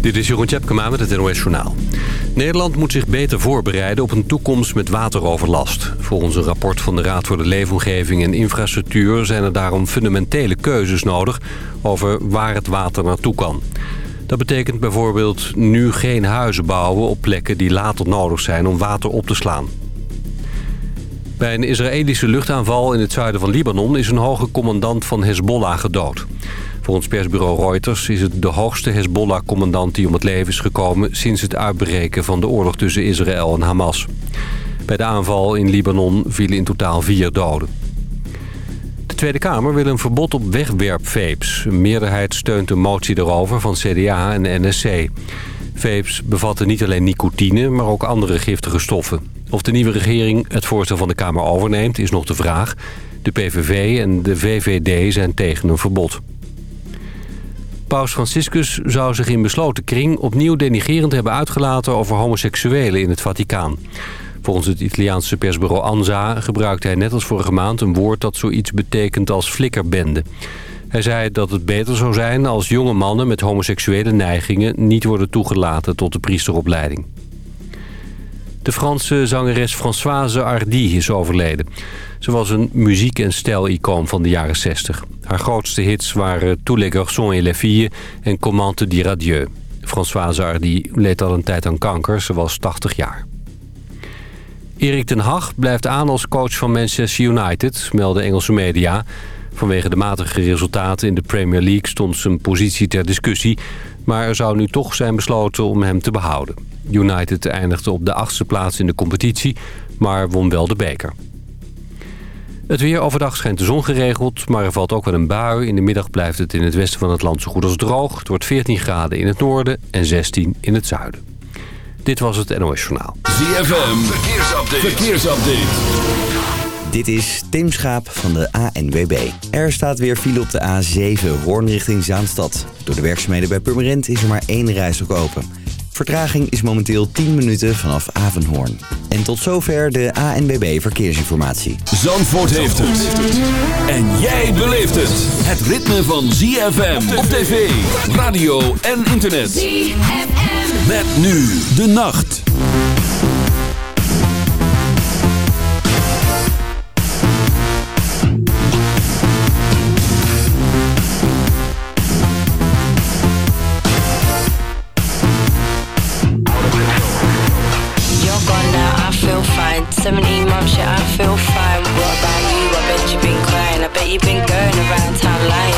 Dit is Jeroen Tjepkema met het NOS Journaal. Nederland moet zich beter voorbereiden op een toekomst met wateroverlast. Volgens een rapport van de Raad voor de Leefomgeving en Infrastructuur... zijn er daarom fundamentele keuzes nodig over waar het water naartoe kan. Dat betekent bijvoorbeeld nu geen huizen bouwen op plekken die later nodig zijn om water op te slaan. Bij een Israëlische luchtaanval in het zuiden van Libanon... is een hoge commandant van Hezbollah gedood. Volgens persbureau Reuters is het de hoogste Hezbollah-commandant die om het leven is gekomen... sinds het uitbreken van de oorlog tussen Israël en Hamas. Bij de aanval in Libanon vielen in totaal vier doden. De Tweede Kamer wil een verbod op wegwerpvapes. Een meerderheid steunt een motie daarover van CDA en NSC. Vapes bevatten niet alleen nicotine, maar ook andere giftige stoffen. Of de nieuwe regering het voorstel van de Kamer overneemt, is nog de vraag. De PVV en de VVD zijn tegen een verbod. Paus Franciscus zou zich in besloten kring opnieuw denigerend hebben uitgelaten over homoseksuelen in het Vaticaan. Volgens het Italiaanse persbureau ANSA gebruikte hij net als vorige maand een woord dat zoiets betekent als flikkerbende. Hij zei dat het beter zou zijn als jonge mannen met homoseksuele neigingen niet worden toegelaten tot de priesteropleiding. De Franse zangeres Françoise Hardy is overleden. Ze was een muziek- en stijlicoon van de jaren 60. Haar grootste hits waren Tous les garçons et les filles en Comment te dire adieu. Françoise Hardy leed al een tijd aan kanker. Ze was 80 jaar. Erik ten Hag blijft aan als coach van Manchester United, melden Engelse media. Vanwege de matige resultaten in de Premier League stond zijn positie ter discussie... maar er zou nu toch zijn besloten om hem te behouden. United eindigde op de achtste plaats in de competitie, maar won wel de beker. Het weer overdag schijnt de zon geregeld, maar er valt ook wel een bui. In de middag blijft het in het westen van het land zo goed als droog. Het wordt 14 graden in het noorden en 16 in het zuiden. Dit was het NOS Journaal. ZFM, verkeersupdate. verkeersupdate. Dit is Tim Schaap van de ANWB. Er staat weer file op de A7, Hoorn richting Zaanstad. Door de werkzaamheden bij Purmerend is er maar één rijstok open. Vertraging is momenteel 10 minuten vanaf Avenhoorn. En tot zover de ANWB Verkeersinformatie. Zandvoort heeft het. En jij beleeft het. Het ritme van ZFM op tv, radio en internet. ZFM. Met nu de nacht. 17 months, yeah, I feel fine. What about you? I bet you've been crying. I bet you've been going around town lying.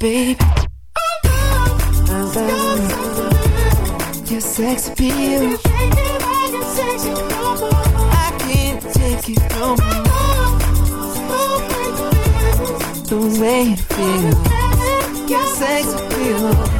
baby. I love you. your sex appeal. I can't take it no more. The way you feel, your sex appeal.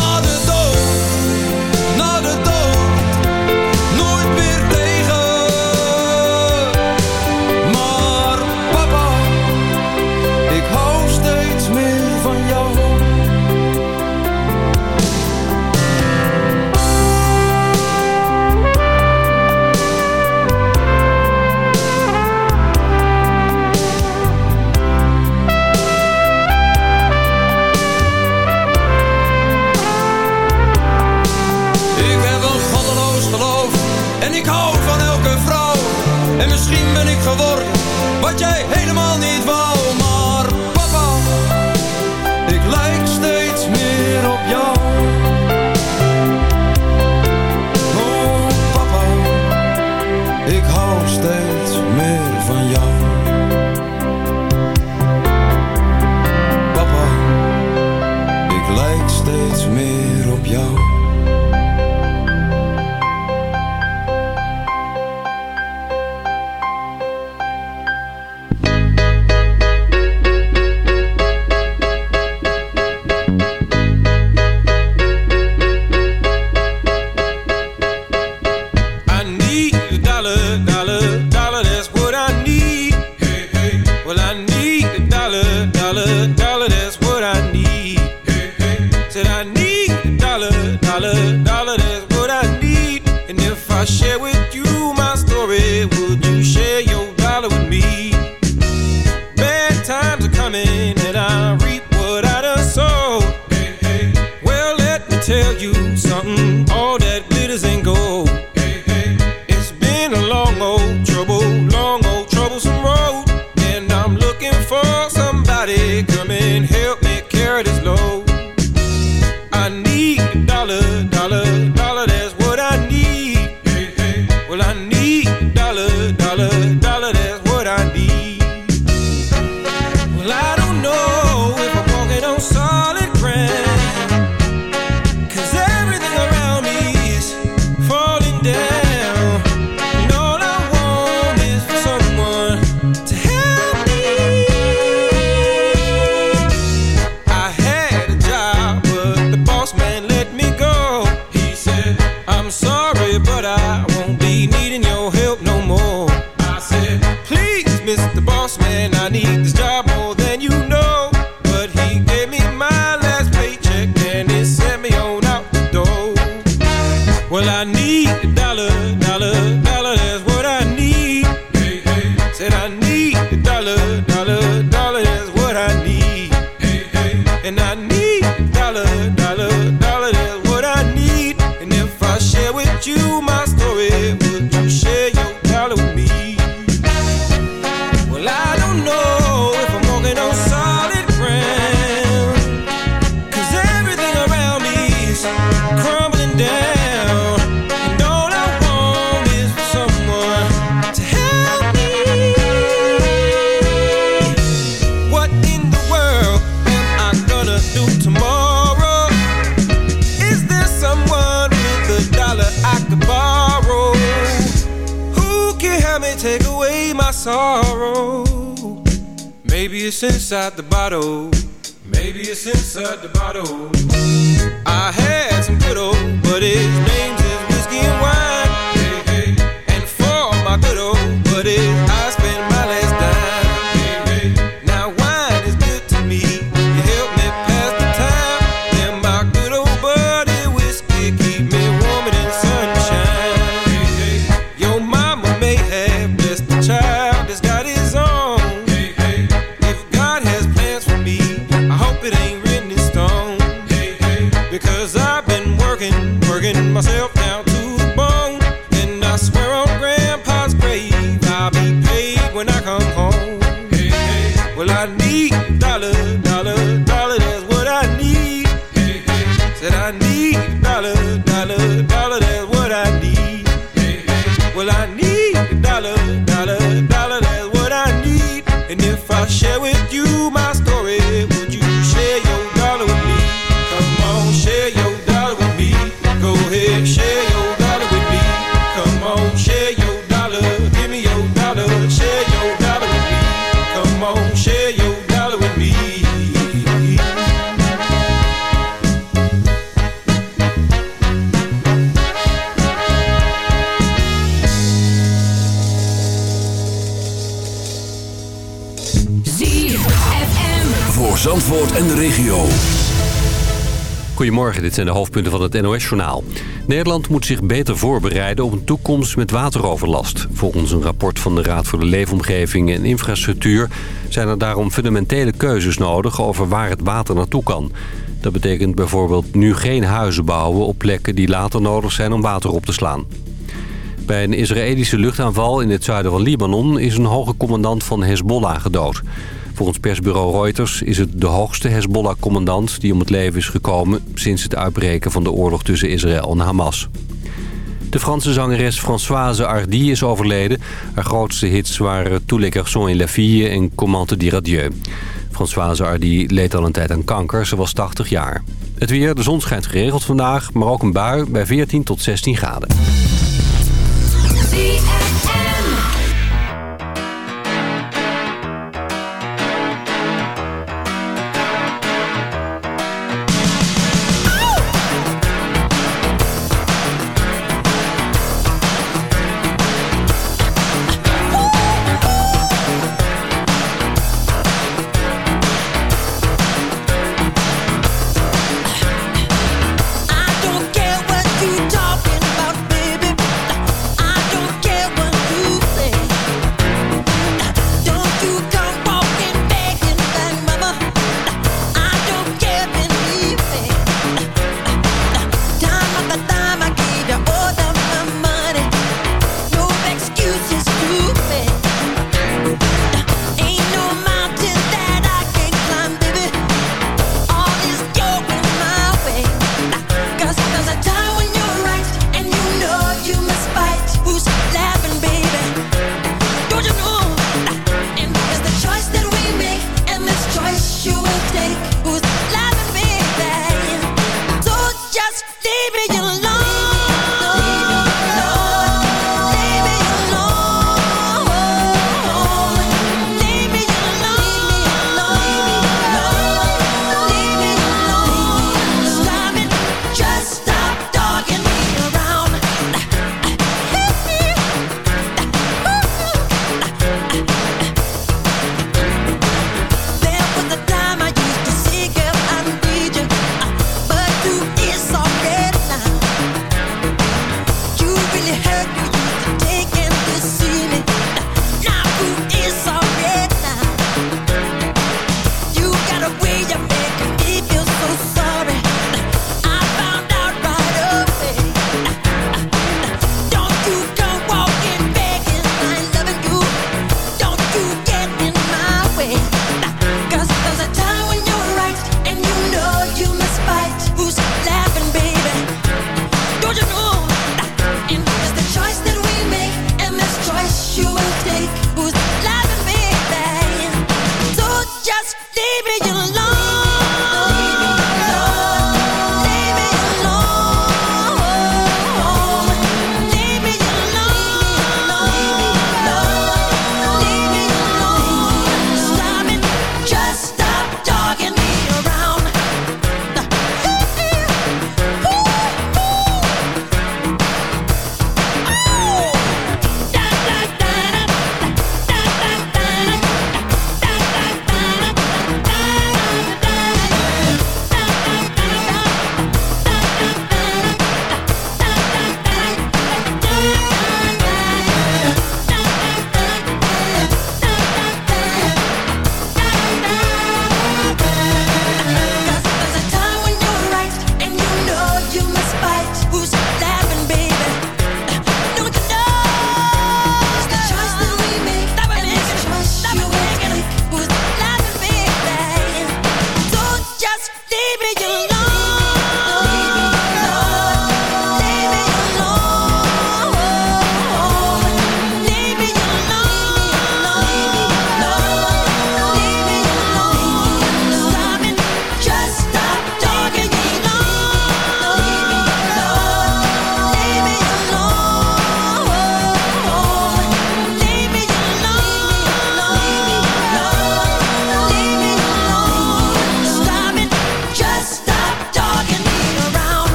misschien ben ik geworden. Dit zijn de hoofdpunten van het NOS-journaal. Nederland moet zich beter voorbereiden op een toekomst met wateroverlast. Volgens een rapport van de Raad voor de Leefomgeving en Infrastructuur... zijn er daarom fundamentele keuzes nodig over waar het water naartoe kan. Dat betekent bijvoorbeeld nu geen huizen bouwen op plekken die later nodig zijn om water op te slaan. Bij een Israëlische luchtaanval in het zuiden van Libanon... is een hoge commandant van Hezbollah gedood. Volgens persbureau Reuters is het de hoogste Hezbollah-commandant... die om het leven is gekomen sinds het uitbreken van de oorlog tussen Israël en Hamas. De Franse zangeres Françoise Hardy is overleden. Haar grootste hits waren Tous les garçons et la fille en Comment te dire. Françoise Hardy leed al een tijd aan kanker. Ze was 80 jaar. Het weer, de zon schijnt geregeld vandaag, maar ook een bui bij 14 tot 16 graden.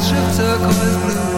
Flash of turquoise blue.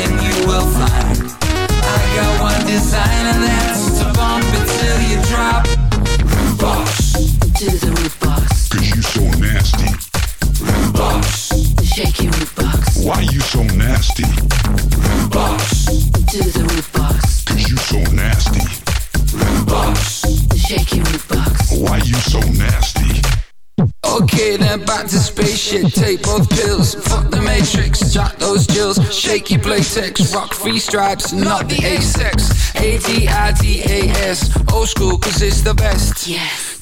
something you will find back to spaceship. Take both pills. Fuck the matrix. Jack those jills. Shake your playtex. Rock free stripes, not the A-sex. A-D-I-D-A-S. Old school, cause it's the best. Yes.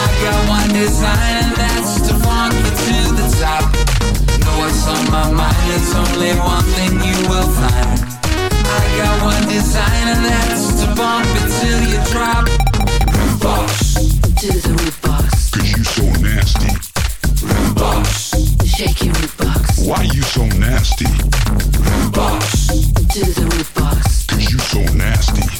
I got one design and that's to funk you to the top. Know what's on my mind? There's only one thing you will find. I got one design and that's to bump it till you drop. Root box. To the root box. Cause you so nasty. Root box. Shake your root box. Why you so nasty? Root box. To the root box. Cause you so nasty.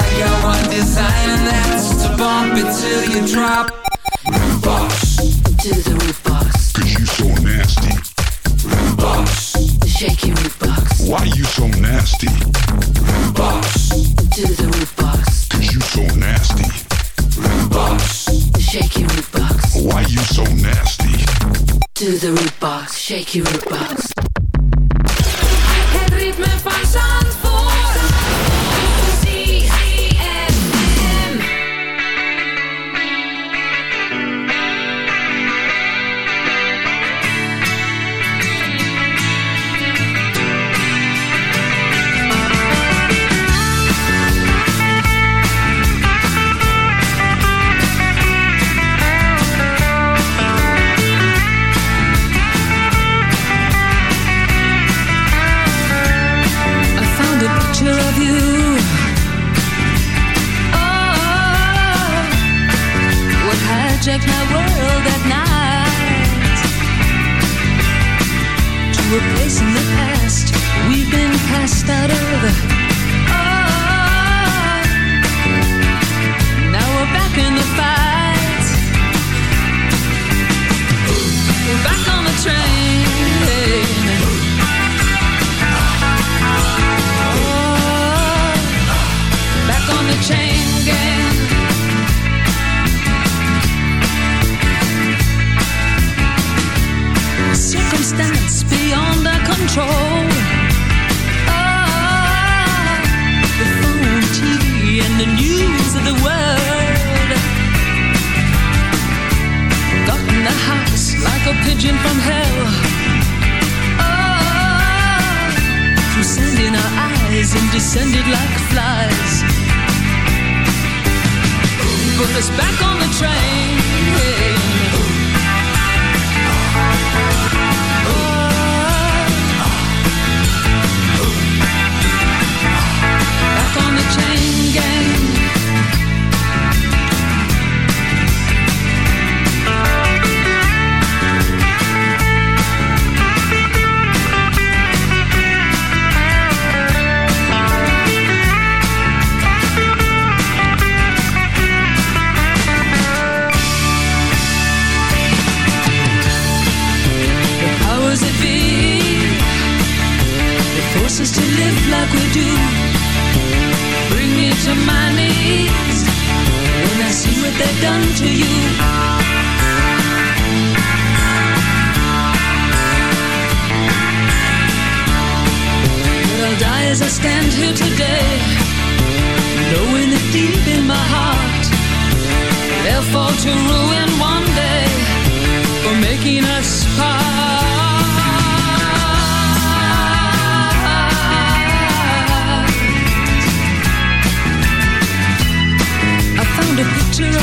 I got one design and that's to bump it till you drop. Root box. To the root box. Cause you so nasty. Root box. Shake your root box. Why you so nasty? Root box. To the root box. Cause you so nasty. Root box. Shake your root box. Why you so nasty? To the root box. Shake your root box. Het ritme van Zandvoort. Hijacked my world at night. To a place in the past we've been cast out of. Oh, now we're back in the fight.